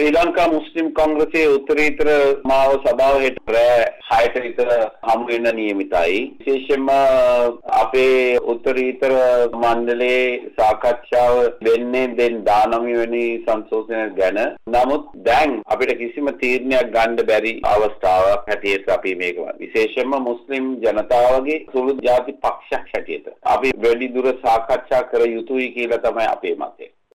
ශ්‍රී ලංකා මුස්ලිම් කොංග්‍රසයේ උත්තරීතර මාව සභාව හෙට රෑ 6ට විතර හමු වෙන්න නියමිතයි. විශේෂයෙන්ම අපේ උත්තරීතර මණ්ඩලයේ සාකච්ඡාව වෙන්නේ දෙන් 19 වෙනි සංශෝධනය ගැන. නමුත් දැන් අපිට කිසිම තීරණයක් ගන්න බැරි අවස්ථාවක් හැටියට අපි මේක විශේෂයෙන්ම මුස්ලිම් ජනතාවගේ සුළු ජාති පක්ෂයක් හැටියට අපි වැඩි දුර සාකච්ඡා කර යුතුයි කියලා තමයි අපේ මතය.